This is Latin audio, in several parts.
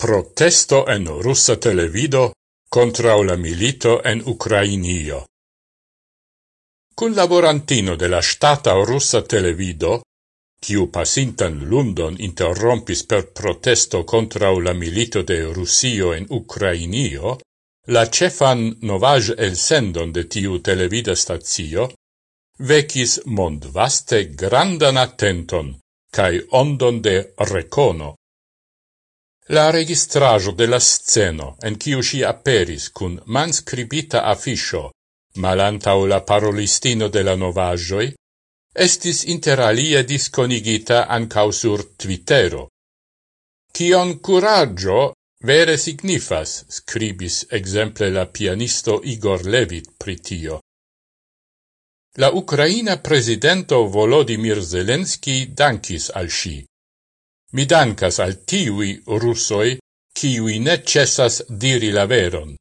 Protesto en russa televido contra la milito en Ucrainio. Cun laborantino de la stata russa televido, quiu pasintan lundon interrompis per protesto contra la milito de Russio en Ucrainio, la cefan novaj el sendon de tiu televida stazio, vecis mondvaste grandan attenton cae ondon de recono La registrajo de la sceno, en kiu si aperis cun manscribita afiscio, malantau la parolistino de la novagioi, estis interalie disconigita ancau sur Twittero. Cion curaggio vere signifas, scribis exemple la pianisto Igor Levit pritio. La Ucraina presidento Volodymyr Zelensky dankis al si. Mi dankas al tiui russoi, kiui ne cessas diri la veron.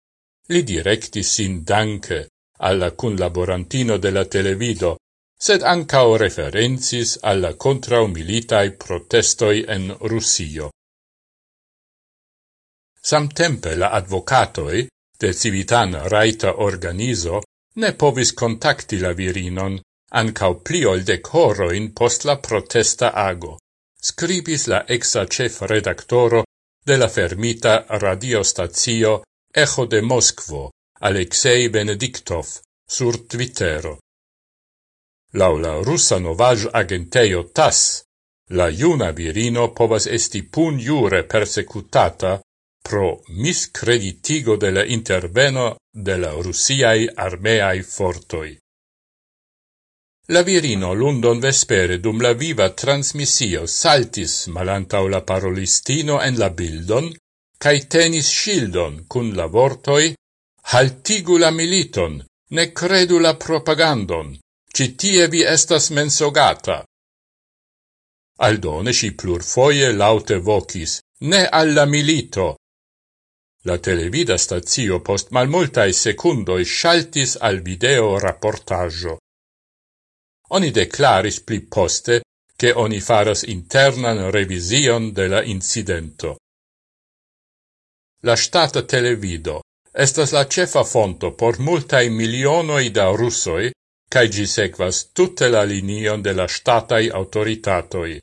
Li directis sin danke alla cunlaborantino de la televido, sed ancao referenzis alla contraumilitai protestoi en Russio. Samtempe la advocatoi de civitan raita organizo ne povis contacti la virinon ancao pliol dec horoin post la protesta ago scribis la exa chef redaktoro de la fermita radiostazio Echo de Moskvo, Alexei Benediktov, sur Twittero. Lau la russa novaj agenteio TAS, la iuna virino povas esti pun jure persecutata pro miscreditigo de la interveno de la russiai armeai fortoi. La virino lundon vespere dum la viva transmissio saltis malantau la parolistino en la bildon, cae tenis shildon cun la vortoi «Haltigu la militon, ne credu la propagandon, citie vi estas mensogata». Aldone si plurfoie laute vocis «Ne alla milito!» La televida stazio post malmultae secundoi shaltis al video rapportaggio. Oni declaris pli poste che oni faras internan revision de la incidento. La stata televido estas la cefa fonto por multae milionoi da russoi, cae gi sequas tutte la linion de la statai autoritatoi.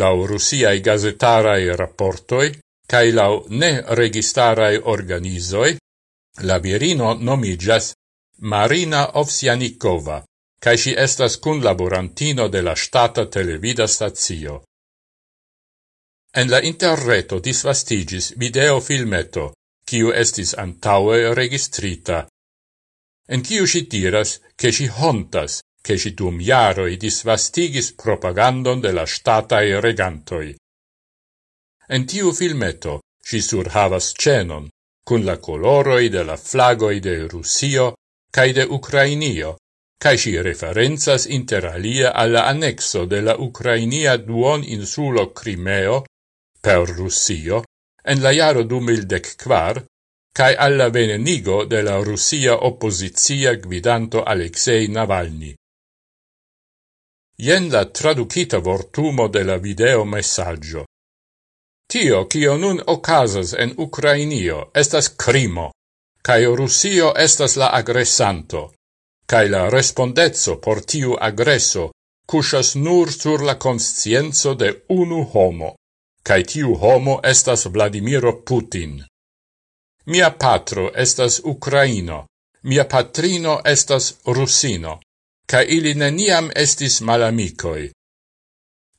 Lau russiai gazetarai rapportoi, cae lau ne registarai organizoi, la virino nomigas Marina Ovsianikova cae si estas kunlaborantino de la stata televida stazio. En la interreto disvastigis videofilmeto, kiu estis antaue registrita, en kiu si diras ke si hontas che si dum jaroi disvastigis propagandon de la statae regantoi. En tiu filmeto si surhavas cenon, cun la coloroi de la flagoi de Rusio cae de Ucrainio, cae si referenzas interalia alla annexo de la Ucrainia duon insulo Crimeo per Russio en la jaro 2014 cae alla venenigo de la Russia opposizia guidanto Alexei Navalny. Ien la traducita vortumo de la video messaggio. Tio, cio nun ocasas en Ucrainio, estas crimo, cae Russio estas la aggressanto cae la respondezzo por tiu agresso cusas nur sur la conscienzo de unu homo, cae tiu homo estas Vladimiro Putin. Mia patro estas Ucraino, mia patrino estas Rusino, cae ili neniam estis malamicoi.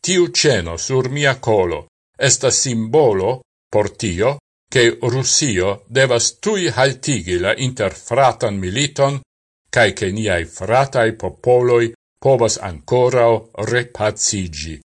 Tiu ceno sur mia colo estas simbolo por tio che Rusio devas tui haltigi la interfratan militon cae che niai fratai popoloi povas ancorao repazigi.